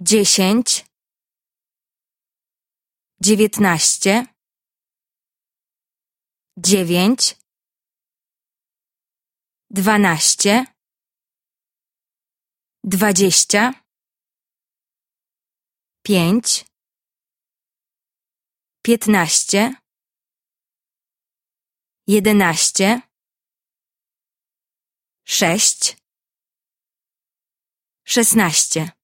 dziesięć, dziewiętnaście, dziewięć, dwanaście, dwadzieścia, pięć, piętnaście, jedenaście, sześć, szesnaście.